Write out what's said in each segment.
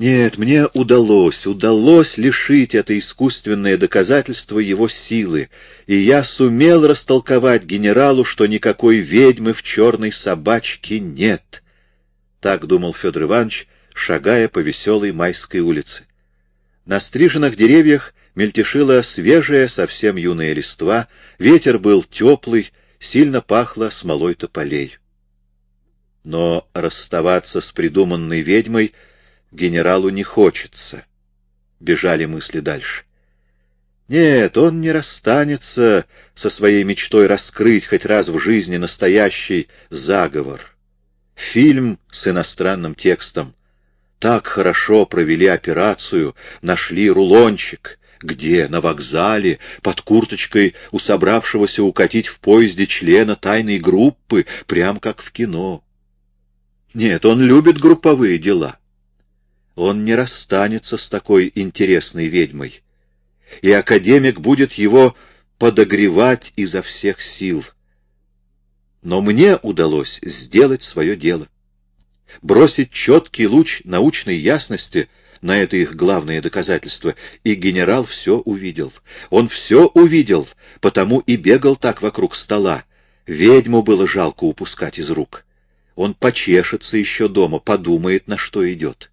Нет, мне удалось, удалось лишить это искусственное доказательство его силы, и я сумел растолковать генералу, что никакой ведьмы в черной собачке нет. Так думал Федор Иванович, шагая по веселой майской улице. На стриженных деревьях мельтешила свежая, совсем юная листва, ветер был теплый, сильно пахло смолой тополей. Но расставаться с придуманной ведьмой генералу не хочется. Бежали мысли дальше. Нет, он не расстанется со своей мечтой раскрыть хоть раз в жизни настоящий заговор. Фильм с иностранным текстом. Так хорошо провели операцию, нашли рулончик. Где? На вокзале, под курточкой у собравшегося укатить в поезде члена тайной группы, прям как в кино. Нет, он любит групповые дела. Он не расстанется с такой интересной ведьмой. И академик будет его подогревать изо всех сил. Но мне удалось сделать свое дело. Бросить четкий луч научной ясности на это их главное доказательство, и генерал все увидел. Он все увидел, потому и бегал так вокруг стола. Ведьму было жалко упускать из рук. Он почешется еще дома, подумает, на что идет.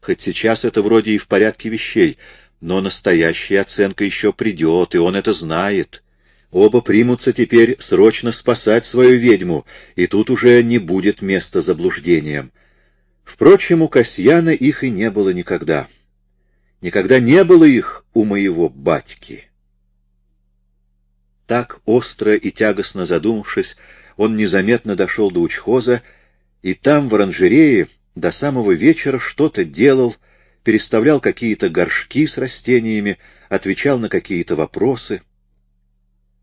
Хоть сейчас это вроде и в порядке вещей, но настоящая оценка еще придет, и он это знает. Оба примутся теперь срочно спасать свою ведьму, и тут уже не будет места заблуждениям. Впрочем, у Касьяна их и не было никогда. Никогда не было их у моего батьки. Так остро и тягостно задумавшись, он незаметно дошел до учхоза, и там, в оранжерее, до самого вечера что-то делал, переставлял какие-то горшки с растениями, отвечал на какие-то вопросы.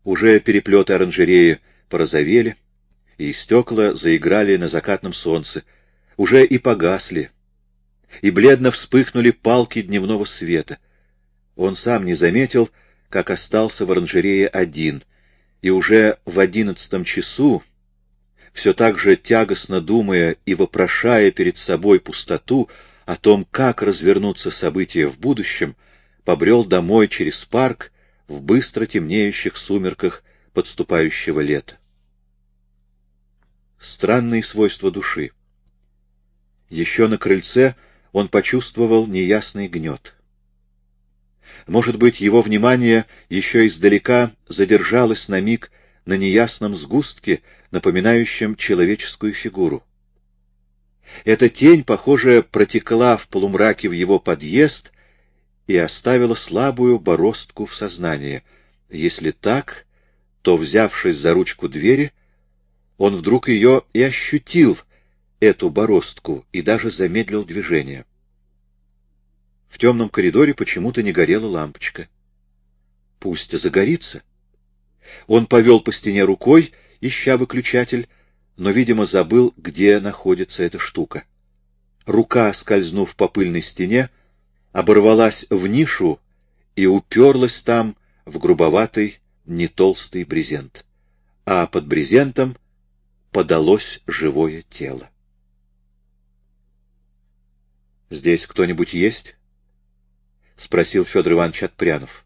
Уже переплеты оранжереи порозовели, и стекла заиграли на закатном солнце, уже и погасли, и бледно вспыхнули палки дневного света. Он сам не заметил, как остался в оранжерее один, и уже в одиннадцатом часу, все так же тягостно думая и вопрошая перед собой пустоту о том, как развернутся события в будущем, побрел домой через парк в быстро темнеющих сумерках подступающего лета. Странные свойства души. Еще на крыльце он почувствовал неясный гнет. Может быть, его внимание еще издалека задержалось на миг на неясном сгустке, напоминающем человеческую фигуру. Эта тень, похоже, протекла в полумраке в его подъезд и оставила слабую бороздку в сознании. Если так, то, взявшись за ручку двери, он вдруг ее и ощутил, эту бороздку, и даже замедлил движение. В темном коридоре почему-то не горела лампочка. Пусть загорится. Он повел по стене рукой, ища выключатель, но, видимо, забыл, где находится эта штука. Рука, скользнув по пыльной стене, оборвалась в нишу и уперлась там в грубоватый, не толстый брезент. А под брезентом подалось живое тело. «Здесь кто-нибудь есть?» — спросил Федор Иванович Отпрянов.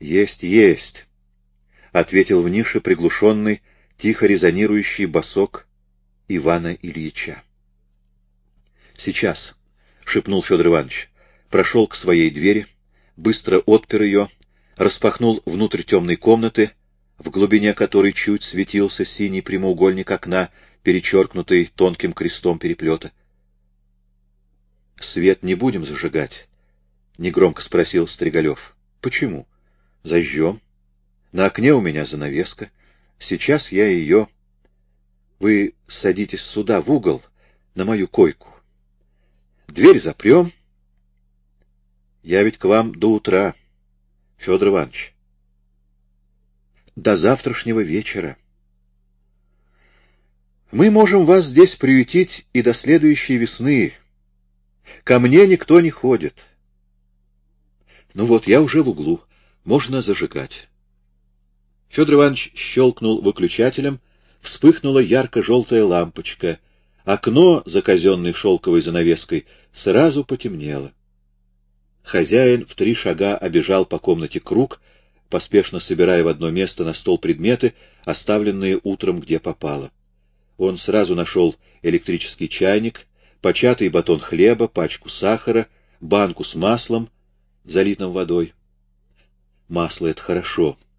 «Есть, есть», — ответил в нише приглушенный, тихо резонирующий босок Ивана Ильича. «Сейчас», — шепнул Федор Иванович, прошел к своей двери, быстро отпер ее, распахнул внутрь темной комнаты, в глубине которой чуть светился синий прямоугольник окна, перечеркнутый тонким крестом переплета. «Свет не будем зажигать?» — негромко спросил Стригалев. «Почему?» «Зажжем». На окне у меня занавеска. Сейчас я ее... Вы садитесь сюда, в угол, на мою койку. Дверь запрем. Я ведь к вам до утра, Федор Иванович. До завтрашнего вечера. Мы можем вас здесь приютить и до следующей весны. Ко мне никто не ходит. Ну вот, я уже в углу. Можно зажигать. Федор Иванович щелкнул выключателем, вспыхнула ярко-желтая лампочка, Окно за казенной шелковой занавеской сразу потемнело. Хозяин в три шага обежал по комнате круг, поспешно собирая в одно место на стол предметы, оставленные утром где попало. Он сразу нашел электрический чайник, початый батон хлеба, пачку сахара, банку с маслом, залитым водой. «Масло — это хорошо», —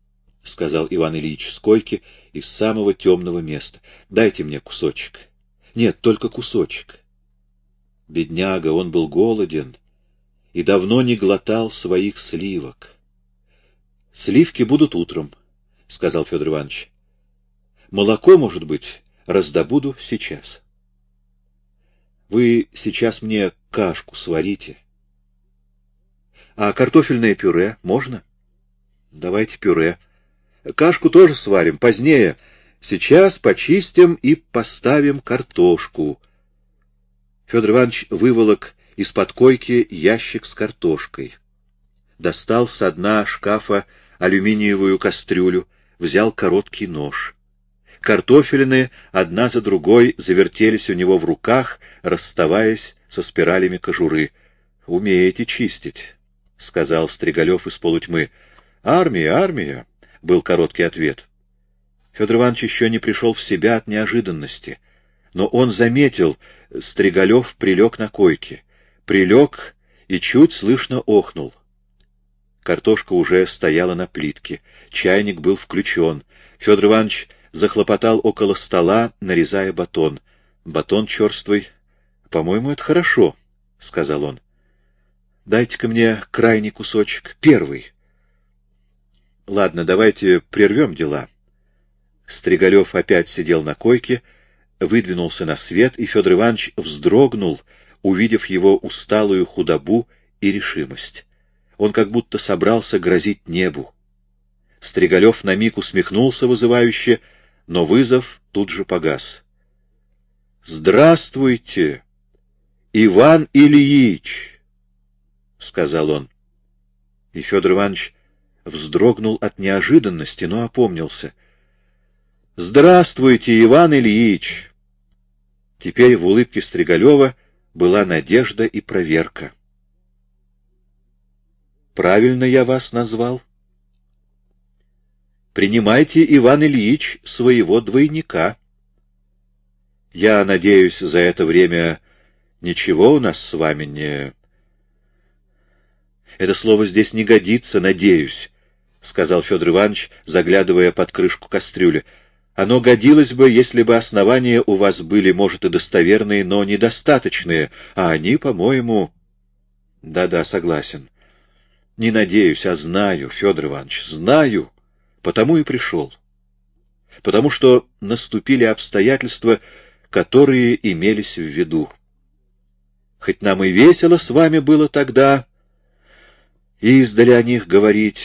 сказал Иван Ильич с койки из самого темного места. «Дайте мне кусочек». «Нет, только кусочек». Бедняга, он был голоден и давно не глотал своих сливок. Сливки будут утром, — сказал Федор Иванович. Молоко, может быть, раздобуду сейчас. Вы сейчас мне кашку сварите. А картофельное пюре можно? Давайте пюре. Кашку тоже сварим, позднее. Сейчас почистим и поставим картошку. Федор Иванович выволок из-под койки ящик с картошкой. Достал со дна шкафа алюминиевую кастрюлю, взял короткий нож. Картофелины одна за другой завертелись у него в руках, расставаясь со спиралями кожуры. — Умеете чистить, — сказал Стригалев из полутьмы. — Армия, армия, — был короткий ответ. Федор Иванович еще не пришел в себя от неожиданности, но он заметил, Стригалев прилег на койке. Прилег и чуть слышно охнул. Картошка уже стояла на плитке. Чайник был включен. Федор Иванович захлопотал около стола, нарезая батон. Батон черствый. — По-моему, это хорошо, — сказал он. — Дайте-ка мне крайний кусочек. Первый. — Ладно, давайте прервем дела. Стригалев опять сидел на койке, выдвинулся на свет, и Федор Иванович вздрогнул, увидев его усталую худобу и решимость. Он как будто собрался грозить небу. Стригалев на миг усмехнулся вызывающе, но вызов тут же погас. — Здравствуйте, Иван Ильич! — сказал он. И Федор Иванович вздрогнул от неожиданности, но опомнился. — Здравствуйте, Иван Ильич! Теперь в улыбке Стригалева была надежда и проверка. — Правильно я вас назвал. Принимайте, Иван Ильич, своего двойника. Я надеюсь, за это время ничего у нас с вами не... Это слово здесь не годится, надеюсь, — сказал Федор Иванович, заглядывая под крышку кастрюли. Оно годилось бы, если бы основания у вас были, может, и достоверные, но недостаточные, а они, по-моему... Да-да, согласен. Не надеюсь, а знаю, Федор Иванович, знаю, потому и пришел. Потому что наступили обстоятельства, которые имелись в виду. Хоть нам и весело с вами было тогда, и издали о них говорить,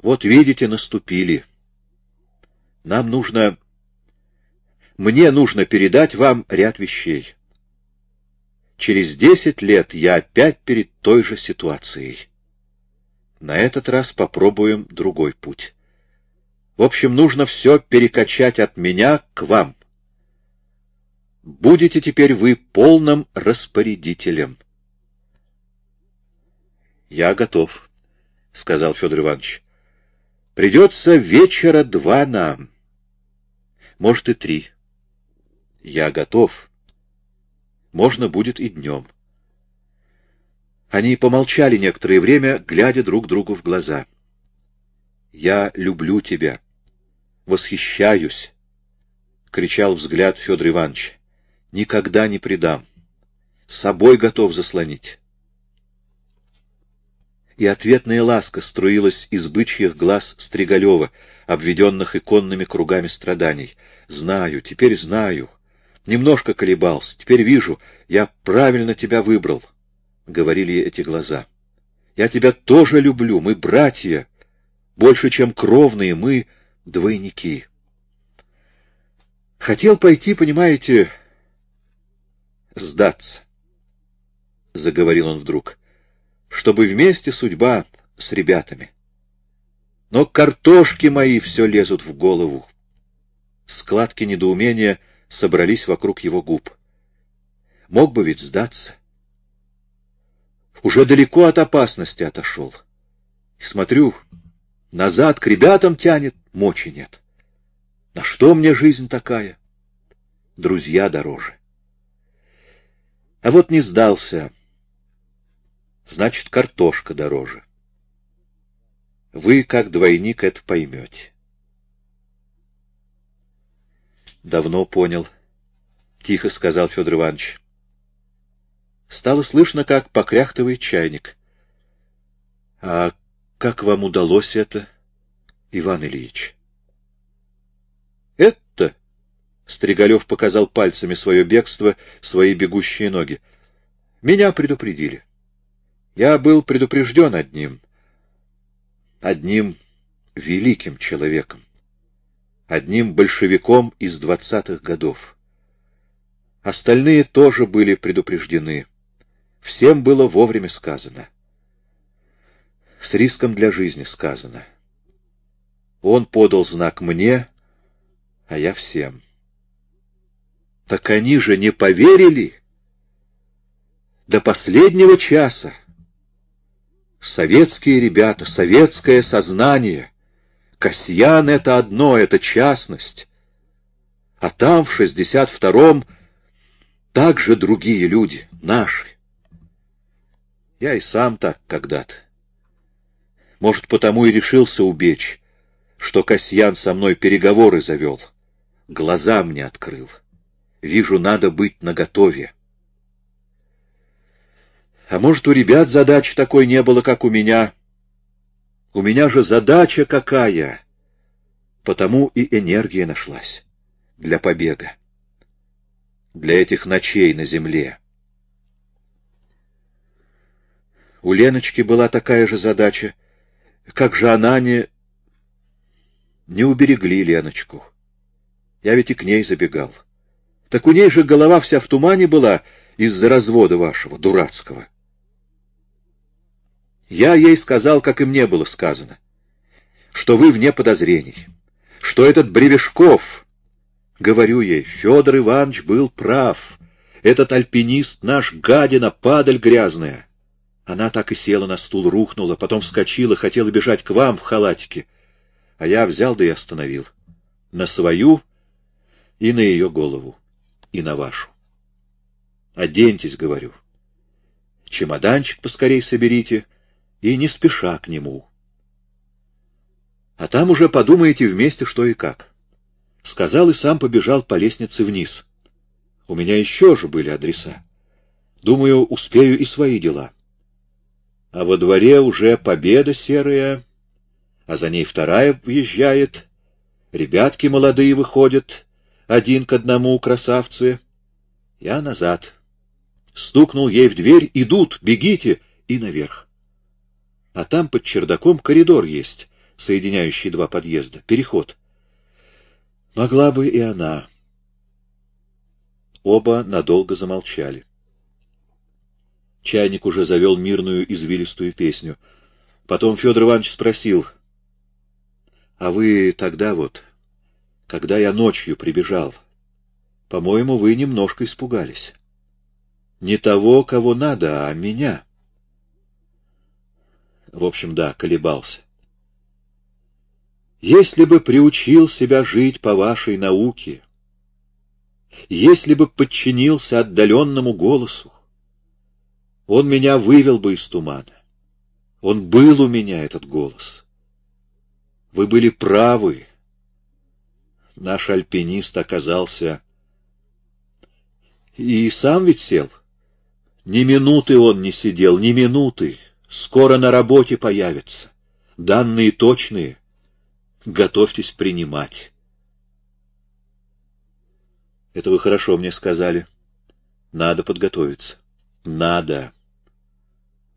вот видите, наступили. Нам нужно... Мне нужно передать вам ряд вещей. Через десять лет я опять перед той же ситуацией. На этот раз попробуем другой путь. В общем, нужно все перекачать от меня к вам. Будете теперь вы полным распорядителем. — Я готов, — сказал Федор Иванович. — Придется вечера два нам. Может, и три. Я готов. Можно будет и днем. — они помолчали некоторое время, глядя друг другу в глаза. «Я люблю тебя, восхищаюсь», — кричал взгляд Федор Иванович. «Никогда не предам, с собой готов заслонить». И ответная ласка струилась из бычьих глаз Стригалева, обведенных иконными кругами страданий. «Знаю, теперь знаю. Немножко колебался, теперь вижу, я правильно тебя выбрал» говорили эти глаза. Я тебя тоже люблю, мы братья, больше, чем кровные, мы двойники. Хотел пойти, понимаете, сдаться, — заговорил он вдруг, — чтобы вместе судьба с ребятами. Но картошки мои все лезут в голову. Складки недоумения собрались вокруг его губ. Мог бы ведь сдаться. Уже далеко от опасности отошел. И смотрю, назад к ребятам тянет, мочи нет. На что мне жизнь такая? Друзья дороже. А вот не сдался. Значит, картошка дороже. Вы, как двойник, это поймете. Давно понял, — тихо сказал Федор Иванович. Стало слышно, как покряхтывает чайник. — А как вам удалось это, Иван Ильич? — Это, — Стригалев показал пальцами свое бегство, свои бегущие ноги, — меня предупредили. Я был предупрежден одним, одним великим человеком одним большевиком из двадцатых годов. Остальные тоже были предупреждены. Всем было вовремя сказано. С риском для жизни сказано. Он подал знак мне, а я всем. Так они же не поверили до последнего часа. Советские ребята, советское сознание — Касьян — это одно, это частность. А там, в шестьдесят втором, также другие люди, наши. Я и сам так когда-то. Может, потому и решился убечь, что Касьян со мной переговоры завел. Глаза мне открыл. Вижу, надо быть наготове. А может, у ребят задачи такой не было, как у меня — у меня же задача какая! Потому и энергия нашлась для побега, для этих ночей на земле. У Леночки была такая же задача. Как же она не... Не уберегли Леночку. Я ведь и к ней забегал. Так у ней же голова вся в тумане была из-за развода вашего, дурацкого. Я ей сказал, как и мне было сказано, что вы вне подозрений, что этот Бревешков... Говорю ей, Федор Иванович был прав. Этот альпинист наш гадина, падаль грязная. Она так и села на стул, рухнула, потом вскочила, хотела бежать к вам в халатике. А я взял да и остановил. На свою и на ее голову, и на вашу. Оденьтесь, говорю. Чемоданчик поскорей соберите — и не спеша к нему. А там уже подумаете вместе, что и как. Сказал и сам побежал по лестнице вниз. У меня еще же были адреса. Думаю, успею и свои дела. А во дворе уже победа серая, а за ней вторая въезжает. Ребятки молодые выходят, один к одному красавцы. Я назад. Стукнул ей в дверь, идут, бегите, и наверх а там под чердаком коридор есть, соединяющий два подъезда, переход. Могла бы и она. Оба надолго замолчали. Чайник уже завел мирную извилистую песню. Потом Федор Иванович спросил, — А вы тогда вот, когда я ночью прибежал, по-моему, вы немножко испугались. Не того, кого надо, а меня. — в общем, да, колебался. Если бы приучил себя жить по вашей науке, если бы подчинился отдаленному голосу, он меня вывел бы из тумана. Он был у меня, этот голос. Вы были правы. Наш альпинист оказался... И сам ведь сел. Ни минуты он не сидел, ни минуты. Скоро на работе появятся. Данные точные. Готовьтесь принимать. Это вы хорошо мне сказали. Надо подготовиться. Надо.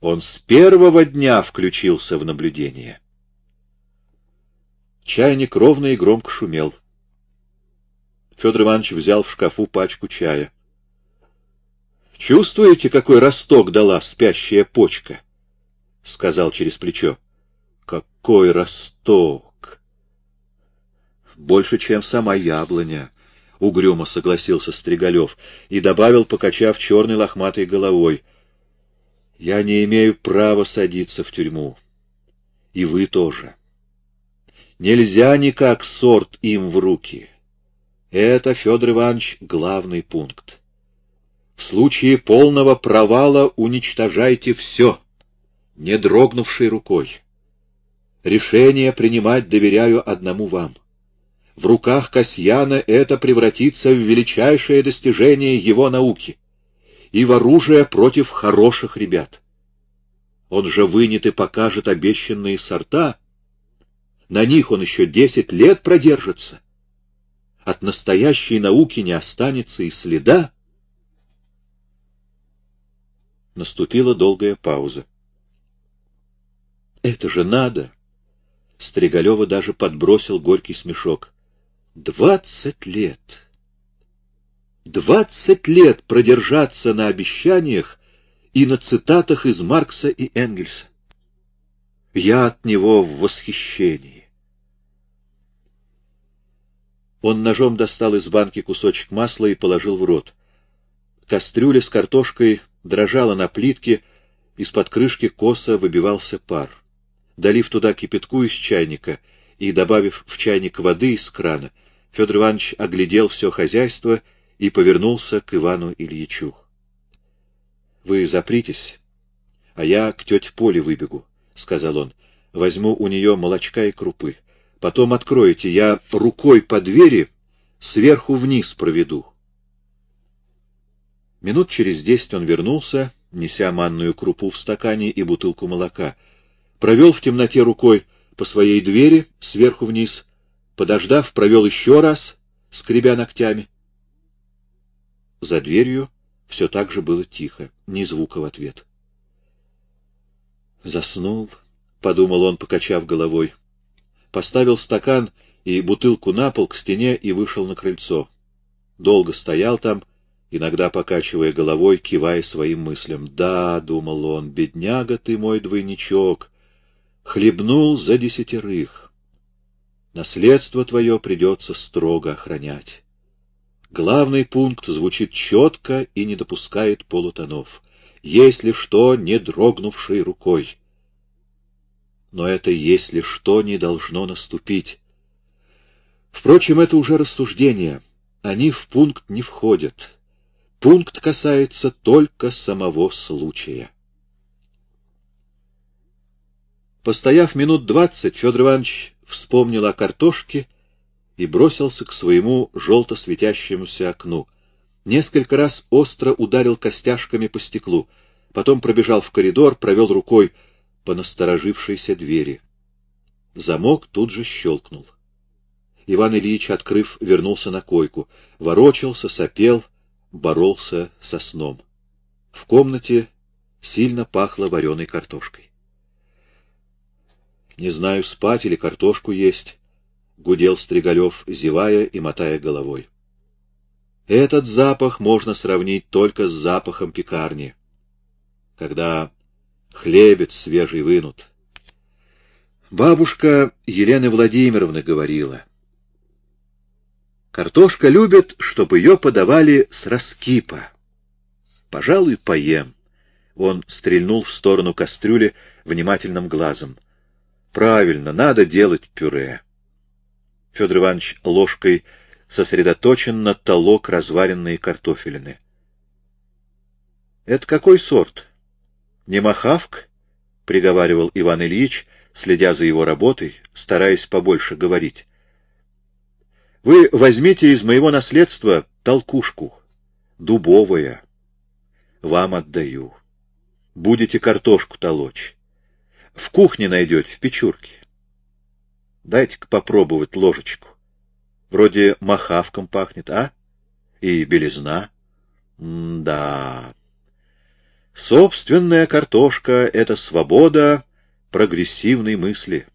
Он с первого дня включился в наблюдение. Чайник ровно и громко шумел. Федор Иванович взял в шкафу пачку чая. Чувствуете, какой росток дала спящая почка? —— сказал через плечо. «Какой росток!» «Больше, чем сама яблоня. угрюмо согласился Стригалев и добавил, покачав черной лохматой головой. Я не имею права садиться в тюрьму. И вы тоже. Нельзя никак сорт им в руки. Это, Федор Иванович, главный пункт. В случае полного провала уничтожайте все, не дрогнувшей рукой. Решение принимать доверяю одному вам. В руках Касьяна это превратится в величайшее достижение его науки и в оружие против хороших ребят. Он же вынет и покажет обещанные сорта. На них он еще десять лет продержится. От настоящей науки не останется и следа. Наступила долгая пауза. «Это же надо!» Стригалева даже подбросил горький смешок. «Двадцать лет! Двадцать лет продержаться на обещаниях и на цитатах из Маркса и Энгельса. Я от него в восхищении. Он ножом достал из банки кусочек масла и положил в рот. Кастрюля с картошкой дрожала на плитке, из-под крышки косо выбивался пар. Долив туда кипятку из чайника и добавив в чайник воды из крана, Федор Иванович оглядел все хозяйство и повернулся к Ивану Ильичу. — Вы запритесь, а я к тете Поле выбегу, — сказал он. — Возьму у нее молочка и крупы. Потом откроете, я рукой по двери сверху вниз проведу. Минут через десять он вернулся, неся манную крупу в стакане и бутылку молока. Провел в темноте рукой по своей двери сверху вниз, подождав, провел еще раз, скребя ногтями. За дверью все так же было тихо, ни звука в ответ. «Заснул», — подумал он, покачав головой. Поставил стакан и бутылку на пол к стене и вышел на крыльцо. Долго стоял там, иногда покачивая головой, кивая своим мыслям. «Да», — думал он, — «бедняга ты мой двойничок, хлебнул за десятерых. Наследство твое придется строго охранять». Главный пункт звучит четко и не допускает полутонов. Если что, не дрогнувшей рукой. Но это «если что» не должно наступить. Впрочем, это уже рассуждение. Они в пункт не входят. Пункт касается только самого случая. Постояв минут двадцать, Федор Иванович вспомнил о картошке и бросился к своему желто светящемуся окну. Несколько раз остро ударил костяшками по стеклу, потом пробежал в коридор, провел рукой по насторожившейся двери. Замок тут же щелкнул. Иван Ильич, открыв, вернулся на койку, ворочался, сопел, боролся со сном. В комнате сильно пахло вареной картошкой. «Не знаю, спать или картошку есть», — гудел Стригалев, зевая и мотая головой. Этот запах можно сравнить только с запахом пекарни, когда хлебец свежий вынут. Бабушка Елены Владимировны говорила — Картошка любит, чтобы ее подавали с раскипа. Пожалуй, поем. Он стрельнул в сторону кастрюли внимательным глазом. Правильно, надо делать пюре. Федор Иванович ложкой сосредоточенно толок разваренные картофелины. — Это какой сорт? Не махавк? — приговаривал Иван Ильич, следя за его работой, стараясь побольше говорить. Вы возьмите из моего наследства толкушку, дубовая. Вам отдаю. Будете картошку толочь. В кухне найдете, в печурке. Дайте-ка попробовать ложечку. Вроде махавком пахнет, а? И белизна. М да. Собственная картошка — это свобода прогрессивной мысли.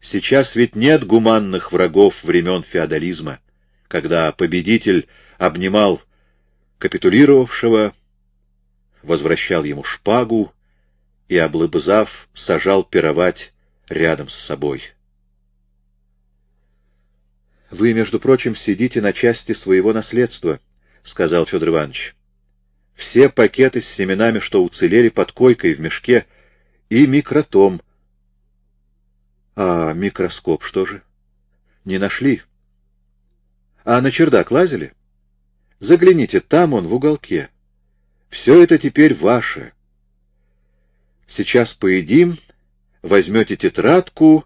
Сейчас ведь нет гуманных врагов времен феодализма, когда победитель обнимал капитулировавшего, возвращал ему шпагу и, облобызав, сажал пировать рядом с собой. — Вы, между прочим, сидите на части своего наследства, — сказал Федор Иванович. — Все пакеты с семенами, что уцелели под койкой в мешке, и микротом. — А микроскоп что же? — Не нашли. — А на чердак лазили? — Загляните, там он, в уголке. Все это теперь ваше. Сейчас поедим, возьмете тетрадку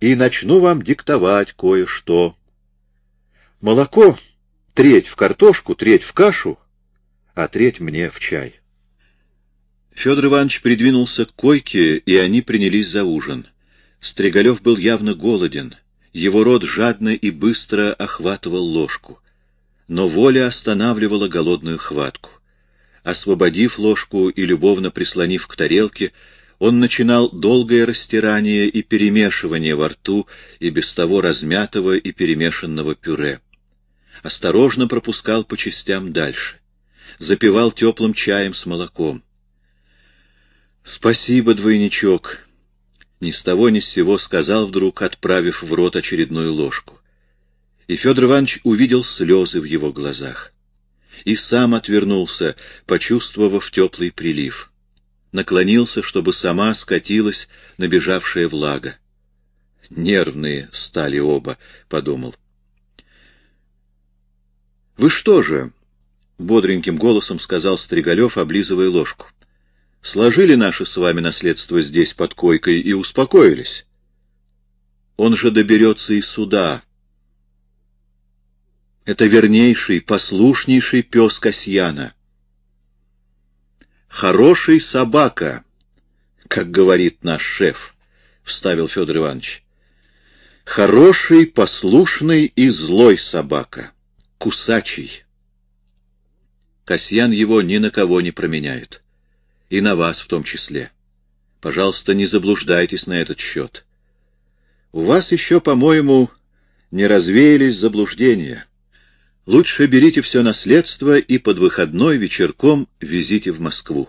и начну вам диктовать кое-что. Молоко треть в картошку, треть в кашу, а треть мне в чай. Федор Иванович придвинулся к койке, и они принялись за ужин. Стригалев был явно голоден. Его рот жадно и быстро охватывал ложку. Но воля останавливала голодную хватку. Освободив ложку и любовно прислонив к тарелке, он начинал долгое растирание и перемешивание во рту и без того размятого и перемешанного пюре осторожно пропускал по частям дальше. Запивал теплым чаем с молоком. «Спасибо, двойничок!» Ни с того ни с сего сказал вдруг, отправив в рот очередную ложку. И Федор Иванович увидел слезы в его глазах. И сам отвернулся, почувствовав теплый прилив. Наклонился, чтобы сама скатилась набежавшая влага. «Нервные стали оба», — подумал. — Вы что же? — бодреньким голосом сказал Стригалев, облизывая ложку. — Сложили наше с вами наследство здесь под койкой и успокоились. Он же доберется и сюда. Это вернейший, послушнейший пес Касьяна. «Хороший собака», как говорит наш шеф, — вставил Федор Иванович. «Хороший, послушный и злой собака» кусачий. Касьян его ни на кого не променяет. И на вас в том числе. Пожалуйста, не заблуждайтесь на этот счет. У вас еще, по-моему, не развеялись заблуждения. Лучше берите все наследство и под выходной вечерком везите в Москву.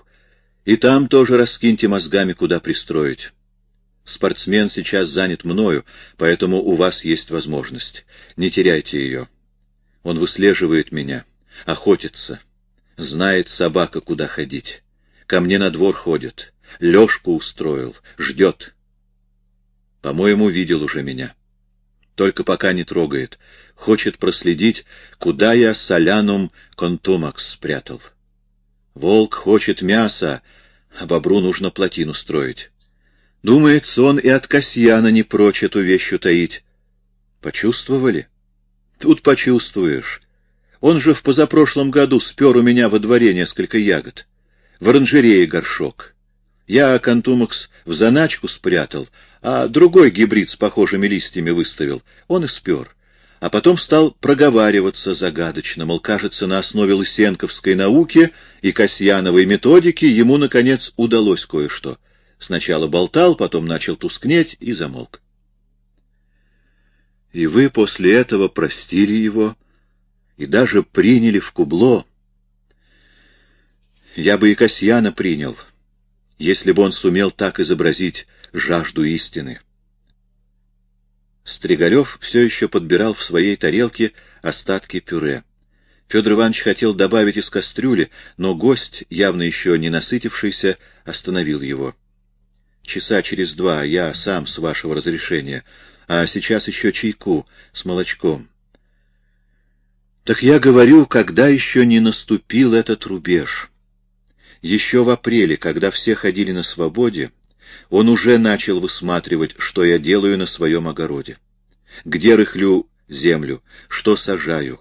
И там тоже раскиньте мозгами, куда пристроить. Спортсмен сейчас занят мною, поэтому у вас есть возможность. Не теряйте ее. Он выслеживает меня, охотится. Знает собака, куда ходить. Ко мне на двор ходит. Лёшку устроил. Ждет. По-моему, видел уже меня. Только пока не трогает. Хочет проследить, куда я солянум контумакс спрятал. Волк хочет мяса, а бобру нужно плотину строить. Думается, он и от Касьяна не прочь эту вещь утаить. Почувствовали? Тут почувствуешь. Он же в позапрошлом году спер у меня во дворе несколько ягод. В оранжерее горшок. Я контумакс в заначку спрятал, а другой гибрид с похожими листьями выставил. Он и спер. А потом стал проговариваться загадочно, мол, кажется, на основе лысенковской науки и Касьяновой методики ему, наконец, удалось кое-что. Сначала болтал, потом начал тускнеть и замолк. И вы после этого простили его и даже приняли в кубло. Я бы и Касьяна принял, если бы он сумел так изобразить жажду истины. Стригарев все еще подбирал в своей тарелке остатки пюре. Федор Иванович хотел добавить из кастрюли, но гость, явно еще не насытившийся, остановил его. «Часа через два я сам, с вашего разрешения, а сейчас еще чайку с молочком. Так я говорю, когда еще не наступил этот рубеж. Еще в апреле, когда все ходили на свободе, он уже начал высматривать, что я делаю на своем огороде. Где рыхлю землю, что сажаю.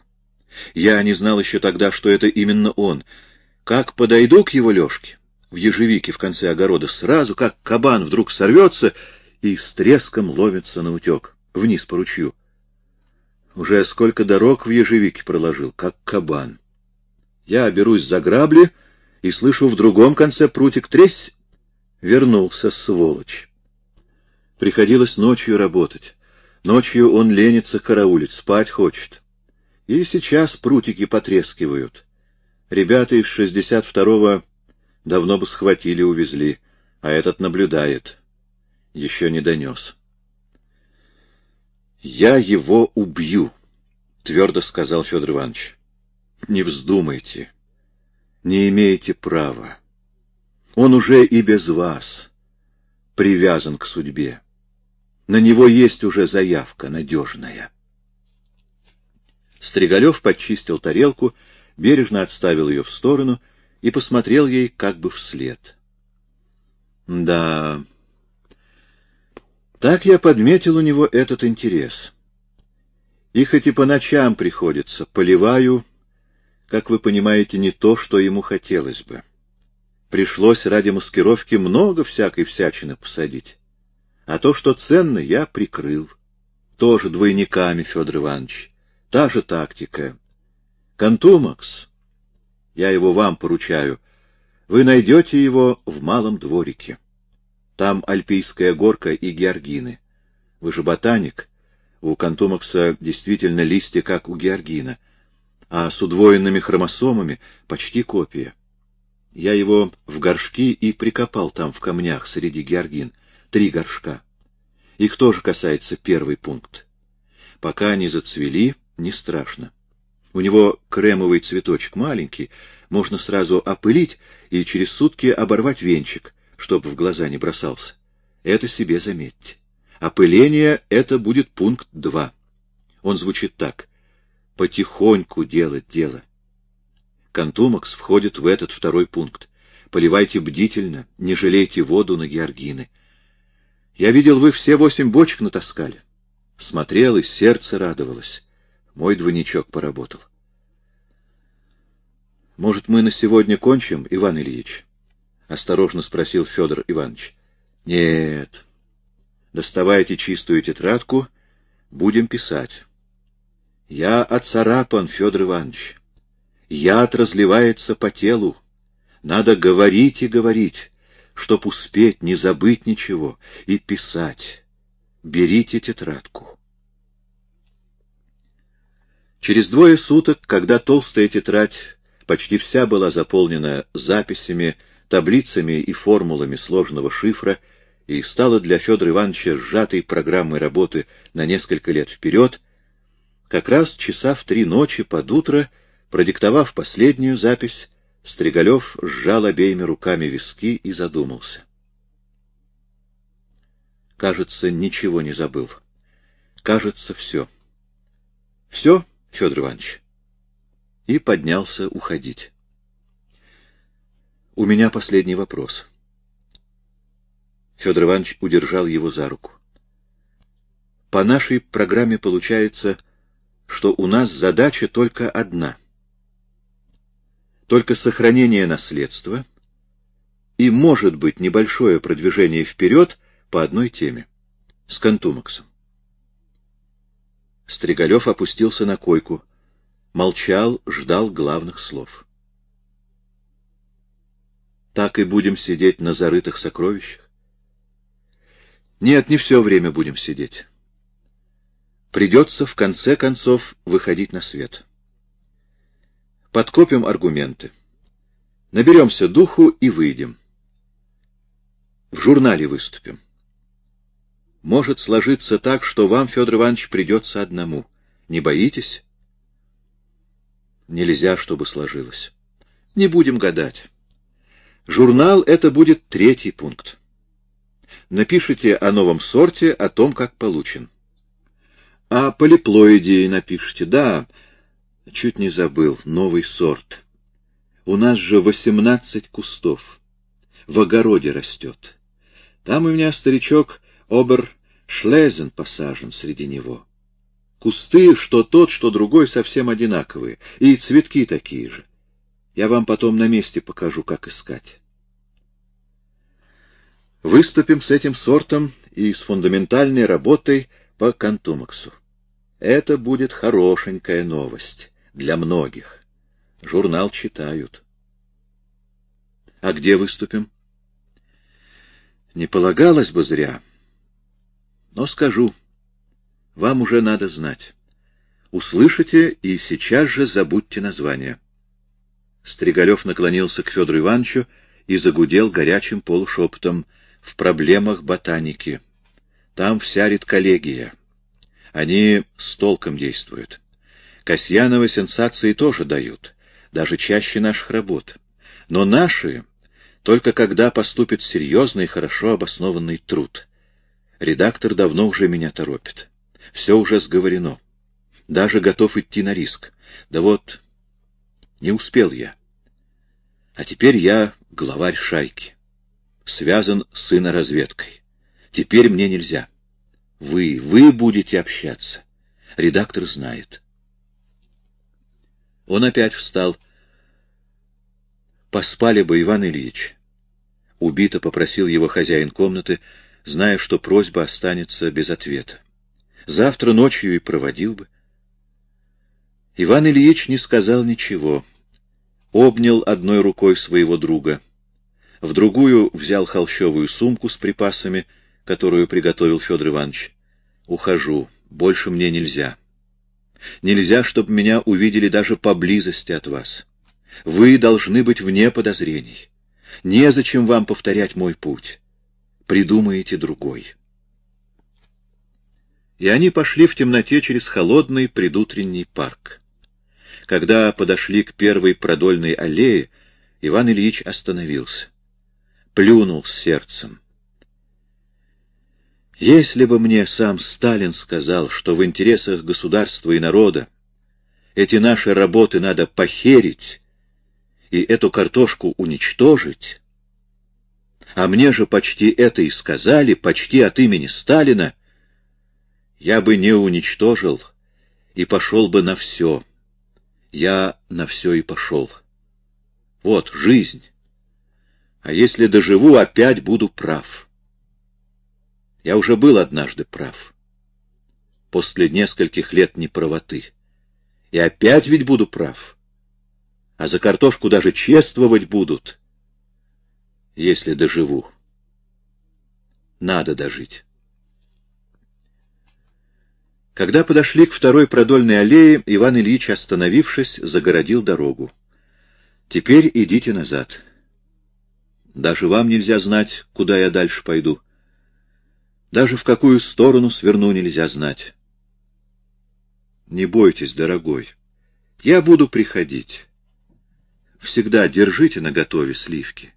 Я не знал еще тогда, что это именно он. Как подойду к его лёжке, в ежевике в конце огорода, сразу как кабан вдруг сорвется и с треском ловится на утек, вниз по ручью. Уже сколько дорог в ежевике проложил, как кабан. Я берусь за грабли и слышу в другом конце прутик тресь. Вернулся, сволочь. Приходилось ночью работать. Ночью он ленится караулить, спать хочет. И сейчас прутики потрескивают. Ребята из шестьдесят второго давно бы схватили, увезли, а этот наблюдает еще не донес. «Я его убью», твердо сказал Федор Иванович. Не вздумайте, не имеете права. Он уже и без вас привязан к судьбе. На него есть уже заявка надежная. Стригалев подчистил тарелку, бережно отставил ее в сторону и посмотрел ей как бы вслед. Да, так я подметил у него этот интерес. И хоть и по ночам приходится, поливаю, как вы понимаете, не то, что ему хотелось бы. Пришлось ради маскировки много всякой всячины посадить. А то, что ценно, я прикрыл. Тоже двойниками, Федор Иванович. Та же тактика. Контумакс, я его вам поручаю, вы найдете его в малом дворике. Там альпийская горка и георгины. Вы же ботаник. У Контумакса действительно листья, как у георгина, а с удвоенными хромосомами почти копия. Я его в горшки и прикопал там в камнях среди георгин. Три горшка. Их тоже касается первый пункт. Пока они зацвели, не страшно. У него кремовый цветочек маленький, можно сразу опылить и через сутки оборвать венчик, чтобы в глаза не бросался. Это себе заметьте. Опыление — это будет пункт два. Он звучит так. Потихоньку делать дело. Контумакс входит в этот второй пункт. Поливайте бдительно, не жалейте воду на георгины. Я видел, вы все восемь бочек натаскали. Смотрел, и сердце радовалось. Мой двойничок поработал. Может, мы на сегодня кончим, Иван Ильич? — осторожно спросил Федор Иванович. — Нет, Доставайте чистую тетрадку, будем писать. Я оцарапан, Федор Иванович. Яд разливается по телу. Надо говорить и говорить, чтоб успеть, не забыть ничего, и писать. Берите тетрадку. Через двое суток, когда толстая тетрадь почти вся была заполнена записями, таблицами и формулами сложного шифра, и стала для Федора Ивановича сжатой программой работы на несколько лет вперед, как раз часа в три ночи под утро, продиктовав последнюю запись, Стригалев сжал обеими руками виски и задумался. Кажется, ничего не забыл. Кажется, все. Все, Федор Иванович. И поднялся уходить. У меня последний вопрос. — Федор Иванович удержал его за руку. По нашей программе получается, что у нас задача только одна. Только сохранение наследства и, может быть, небольшое продвижение вперед по одной теме — с Контумаксом. Стригалев опустился на койку, молчал, ждал главных слов. Так и будем сидеть на зарытых сокровищах? Нет, не все время будем сидеть. Придется, в конце концов, выходить на свет. Подкопим аргументы. Наберемся духу и выйдем. В журнале выступим. Может сложиться так, что вам, Федор Иванович, придется одному. Не боитесь? Нельзя, чтобы сложилось. Не будем гадать. Журнал — это будет третий пункт. Напишите о новом сорте, о том, как получен. О полиплоидии напишите. Да, чуть не забыл, новый сорт. У нас же восемнадцать кустов. В огороде растет. Там у меня старичок Обер Шлезен посажен среди него. Кусты, что тот, что другой, совсем одинаковые, и цветки такие же. Я вам потом на месте покажу, как искать. Выступим с этим сортом и с фундаментальной работой по Кантумаксу. Это будет хорошенькая новость для многих. Журнал читают. А где выступим? Не полагалось бы зря. Но скажу. Вам уже надо знать. Услышите и сейчас же забудьте название. Стригалев наклонился к Федору Ивановичу и загудел горячим полушепотом — в проблемах ботаники. Там вся редколлегия. Они с толком действуют. Касьяновы сенсации тоже дают, даже чаще наших работ. Но наши только когда поступит серьезный, хорошо обоснованный труд. Редактор давно уже меня торопит. Все уже сговорено. Даже готов идти на риск. Да вот, не успел я. А теперь я главарь шайки. Связан с иноразведкой. Теперь мне нельзя. Вы, вы будете общаться. Редактор знает. Он опять встал. Поспали бы, Иван Ильич. Убито попросил его хозяин комнаты, зная, что просьба останется без ответа. Завтра ночью и проводил бы. Иван Ильич не сказал ничего. Обнял одной рукой своего друга. В другую взял холщовую сумку с припасами, которую приготовил Федор Иванович. «Ухожу. Больше мне нельзя. Нельзя, чтобы меня увидели даже поблизости от вас. Вы должны быть вне подозрений. Незачем вам повторять мой путь. Придумаете другой». И они пошли в темноте через холодный предутренний парк. Когда подошли к первой продольной аллее, Иван Ильич остановился. Плюнул сердцем. Если бы мне сам Сталин сказал, что в интересах государства и народа эти наши работы надо похерить и эту картошку уничтожить, а мне же почти это и сказали, почти от имени Сталина, я бы не уничтожил и пошел бы на все я на все и пошел. Вот жизнь. А если доживу, опять буду прав. Я уже был однажды прав. После нескольких лет неправоты. И опять ведь буду прав. А за картошку даже чествовать будут, если доживу. Надо дожить. Когда подошли к второй продольной аллее, Иван Ильич, остановившись, загородил дорогу. «Теперь идите назад. Даже вам нельзя знать, куда я дальше пойду. Даже в какую сторону сверну нельзя знать. Не бойтесь, дорогой, я буду приходить. Всегда держите наготове сливки.